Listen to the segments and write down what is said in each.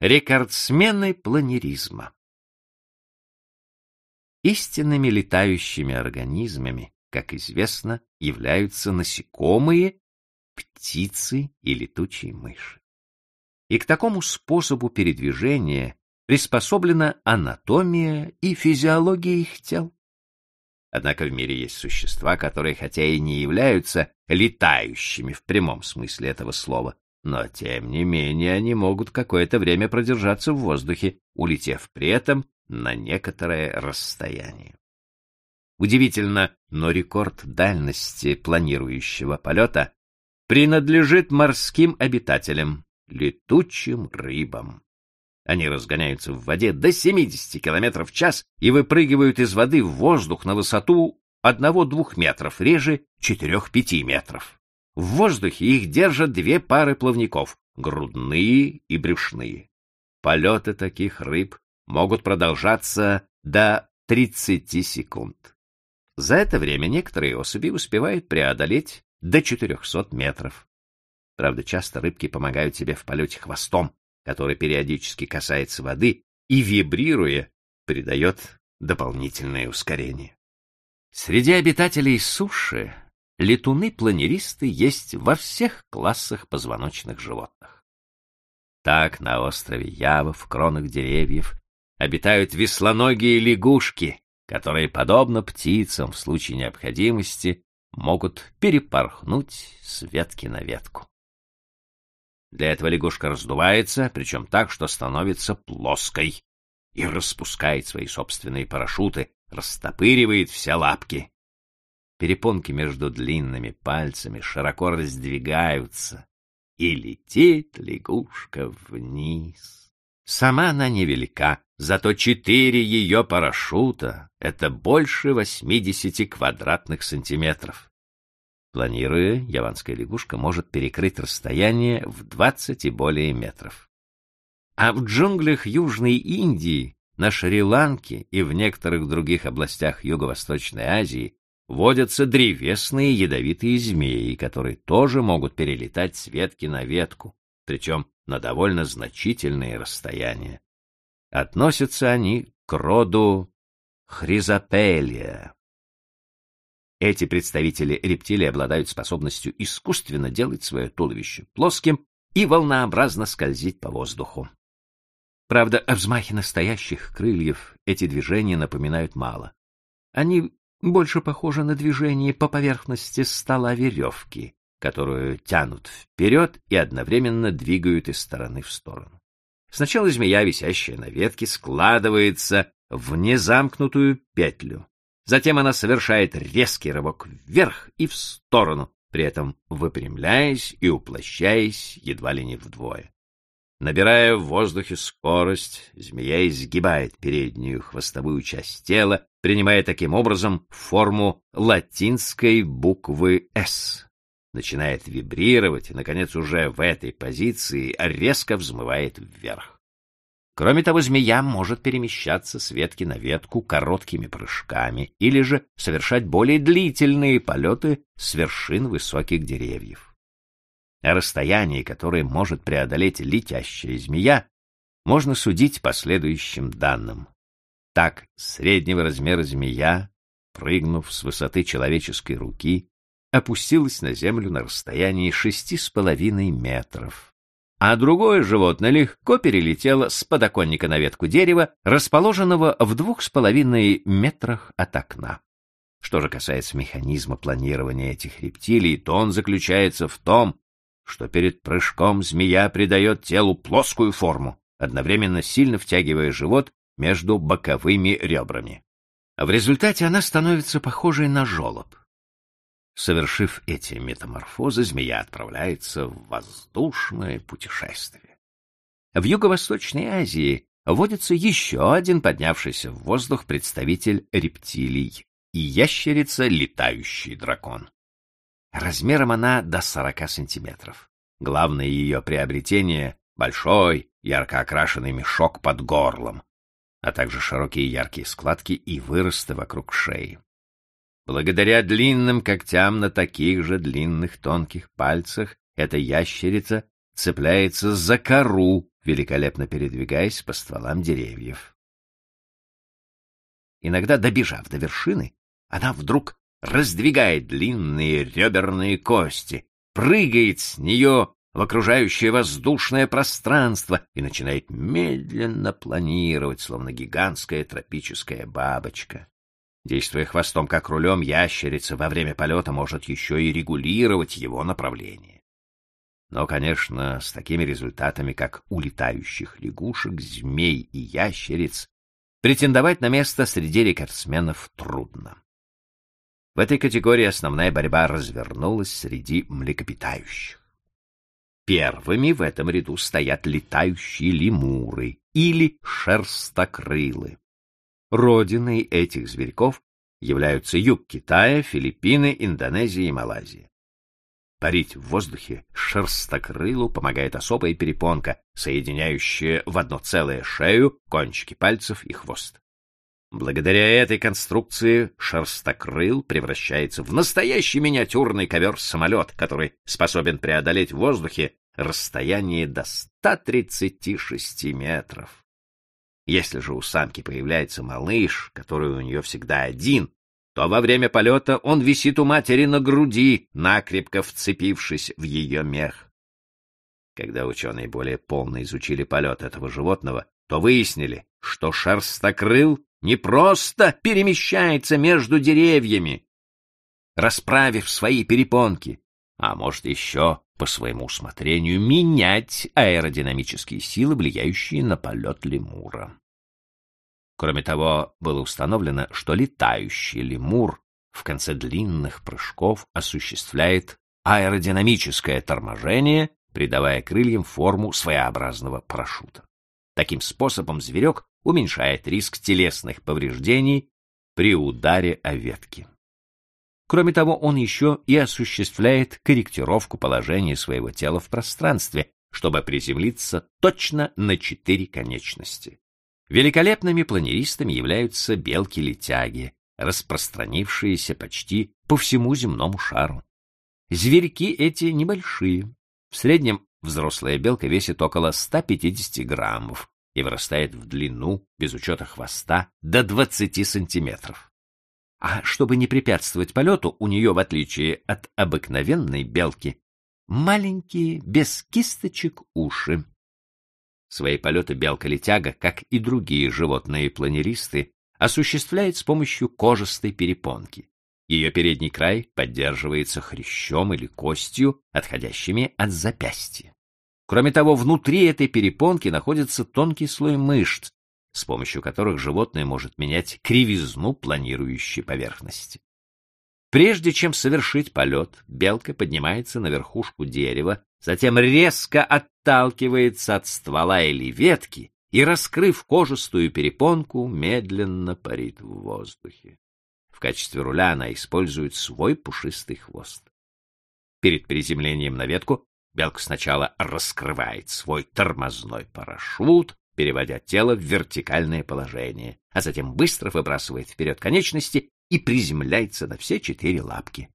рекордсмены планеризма. Истинными летающими организмами, как известно, являются насекомые, птицы и летучие мыши. И к такому способу передвижения приспособлена анатомия и физиология их тел. Однако в мире есть существа, которые хотя и не являются летающими в прямом смысле этого слова, но тем не менее они могут какое-то время продержаться в воздухе, улетев при этом на некоторое расстояние. Удивительно, но рекорд дальности планирующего полета принадлежит морским обитателям, летучим рыбам. Они разгоняются в воде до 70 км в час и выпрыгивают из воды в воздух на высоту 1-2 метров, реже 4-5 метров. В воздухе их держат две пары плавников — грудные и брюшные. Полеты таких рыб могут продолжаться до 30 секунд. За это время некоторые особи успевают преодолеть до 400 метров. Правда, часто рыбки помогают себе в полете хвостом, который периодически касается воды и, вибрируя, придает дополнительное ускорение. Среди обитателей суши летуны-планеристы есть во всех классах позвоночных животных. Так на острове Ява в кронах деревьев обитают веслоногие лягушки, которые, подобно птицам в случае необходимости, могут перепорхнуть с ветки на ветку. Для этого лягушка раздувается, причем так, что становится плоской, и распускает свои собственные парашюты, растопыривает все лапки. Перепонки между длинными пальцами широко раздвигаются, и летит лягушка вниз. Сама она невелика, зато четыре ее парашюта — это больше восьмидесяти квадратных сантиметров. Планируя, яванская лягушка может перекрыть расстояние в 20 и более метров. А в джунглях Южной Индии, на Шри-Ланке и в некоторых других областях Юго-Восточной Азии водятся древесные ядовитые змеи, которые тоже могут перелетать с ветки на ветку, причем на довольно значительные расстояния. Относятся они к роду хризопелия. Эти представители рептилий обладают способностью искусственно делать свое туловище плоским и волнообразно скользить по воздуху. Правда, о взмахе настоящих крыльев эти движения напоминают мало. Они больше похожи на движение по поверхности стола веревки, которую тянут вперед и одновременно двигают из стороны в сторону. Сначала змея, висящая на ветке, складывается в незамкнутую петлю, Затем она совершает резкий рывок вверх и в сторону, при этом выпрямляясь и уплощаясь едва ли не вдвое. Набирая в воздухе скорость, змея изгибает переднюю хвостовую часть тела, принимая таким образом форму латинской буквы «С». Начинает вибрировать и, наконец, уже в этой позиции резко взмывает вверх. Кроме того, змея может перемещаться с ветки на ветку короткими прыжками или же совершать более длительные полеты с вершин высоких деревьев. О расстоянии, которое может преодолеть летящая змея, можно судить по следующим данным. Так, среднего размера змея, прыгнув с высоты человеческой руки, опустилась на землю на расстоянии шести с половиной метров а другое животное легко перелетело с подоконника на ветку дерева, расположенного в двух с половиной метрах от окна. Что же касается механизма планирования этих рептилий, то он заключается в том, что перед прыжком змея придает телу плоскую форму, одновременно сильно втягивая живот между боковыми ребрами. В результате она становится похожей на жолоб. Совершив эти метаморфозы, змея отправляется в воздушное путешествие. В Юго-Восточной Азии водится еще один поднявшийся в воздух представитель рептилий и ящерица летающий дракон. Размером она до 40 сантиметров. Главное ее приобретение — большой, ярко окрашенный мешок под горлом, а также широкие яркие складки и выросты вокруг шеи. Благодаря длинным когтям на таких же длинных тонких пальцах эта ящерица цепляется за кору, великолепно передвигаясь по стволам деревьев. Иногда, добежав до вершины, она вдруг раздвигает длинные реберные кости, прыгает с нее в окружающее воздушное пространство и начинает медленно планировать, словно гигантская тропическая бабочка. Действуя хвостом как рулем, ящерица во время полета может еще и регулировать его направление. Но, конечно, с такими результатами, как у летающих лягушек, змей и ящериц, претендовать на место среди рекордсменов трудно. В этой категории основная борьба развернулась среди млекопитающих. Первыми в этом ряду стоят летающие лемуры или шерстокрылы. Родиной этих зверьков являются юг Китая, Филиппины, Индонезия и Малайзия. Парить в воздухе шерстокрылу помогает особая перепонка, соединяющая в одно целое шею, кончики пальцев и хвост. Благодаря этой конструкции шерстокрыл превращается в настоящий миниатюрный ковер-самолет, который способен преодолеть в воздухе расстояние до 136 метров. Если же у самки появляется малыш, который у нее всегда один, то во время полета он висит у матери на груди, накрепко вцепившись в ее мех. Когда ученые более полно изучили полет этого животного, то выяснили, что шерстокрыл не просто перемещается между деревьями, расправив свои перепонки, а может еще по своему усмотрению менять аэродинамические силы, влияющие на полет лемура. Кроме того, было установлено, что летающий лемур в конце длинных прыжков осуществляет аэродинамическое торможение, придавая крыльям форму своеобразного парашюта. Таким способом зверек уменьшает риск телесных повреждений при ударе о ветки. Кроме того, он еще и осуществляет корректировку положения своего тела в пространстве, чтобы приземлиться точно на четыре конечности. Великолепными планеристами являются белки-летяги, распространившиеся почти по всему земному шару. Зверьки эти небольшие. В среднем Взрослая белка весит около 150 граммов и вырастает в длину, без учета хвоста, до 20 сантиметров. А чтобы не препятствовать полету, у нее, в отличие от обыкновенной белки, маленькие, без кисточек уши. Свои полеты белка-летяга, как и другие животные-планеристы, осуществляет с помощью кожистой перепонки. Ее передний край поддерживается хрящом или костью, отходящими от запястья. Кроме того, внутри этой перепонки находится тонкий слой мышц, с помощью которых животное может менять кривизну планирующей поверхности. Прежде чем совершить полет, белка поднимается на верхушку дерева, затем резко отталкивается от ствола или ветки и, раскрыв кожистую перепонку, медленно парит в воздухе. В качестве руля она использует свой пушистый хвост. Перед приземлением на ветку белка сначала раскрывает свой тормозной парашют, переводя тело в вертикальное положение, а затем быстро выбрасывает вперед конечности и приземляется на все четыре лапки.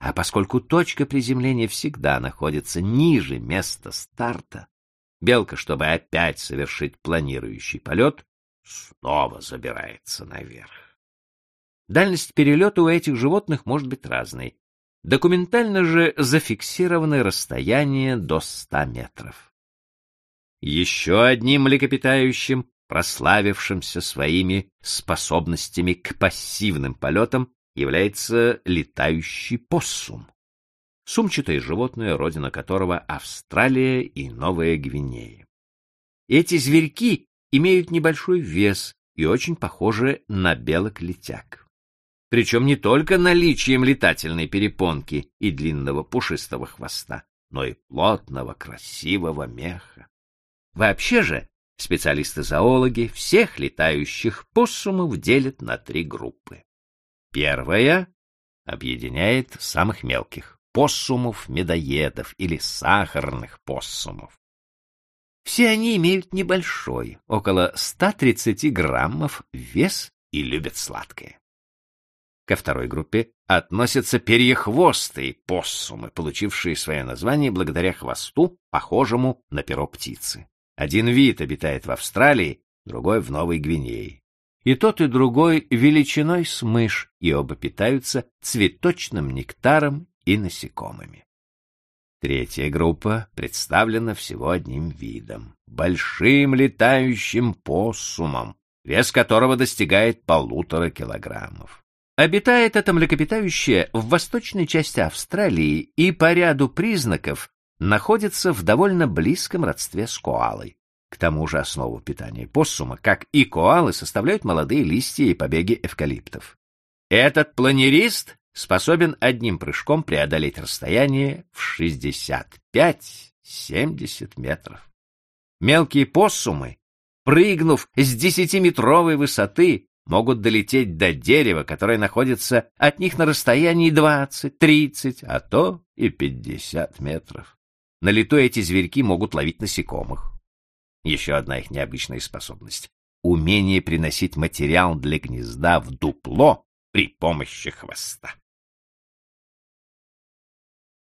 А поскольку точка приземления всегда находится ниже места старта, белка, чтобы опять совершить планирующий полет, снова забирается наверх. Дальность перелета у этих животных может быть разной. Документально же зафиксированы расстояния до 100 метров. Еще одним млекопитающим, прославившимся своими способностями к пассивным полетам, является летающий поссум. Сумчатое животное, родина которого Австралия и Новая Гвинея. Эти зверьки имеют небольшой вес и очень похожи на белок-летяг причем не только наличием летательной перепонки и длинного пушистого хвоста, но и плотного красивого меха. Вообще же специалисты-зоологи всех летающих поссумов делят на три группы. Первая объединяет самых мелких поссумов-медоедов или сахарных поссумов. Все они имеют небольшой, около 130 граммов, вес и любят сладкое. Ко второй группе относятся перьехвостые поссумы, получившие свое название благодаря хвосту, похожему на перо птицы. Один вид обитает в Австралии, другой в Новой Гвинее. И тот, и другой величиной с мышь, и оба питаются цветочным нектаром и насекомыми. Третья группа представлена всего одним видом — большим летающим поссумом, вес которого достигает полутора килограммов. Обитает это млекопитающее в восточной части Австралии и по ряду признаков находится в довольно близком родстве с коалой. К тому же основу питания поссума, как и коалы, составляют молодые листья и побеги эвкалиптов. Этот планерист способен одним прыжком преодолеть расстояние в 65-70 метров. Мелкие поссумы, прыгнув с десятиметровой высоты, могут долететь до дерева, которое находится от них на расстоянии 20, 30, а то и 50 метров. На лету эти зверьки могут ловить насекомых. Еще одна их необычная способность — умение приносить материал для гнезда в дупло при помощи хвоста.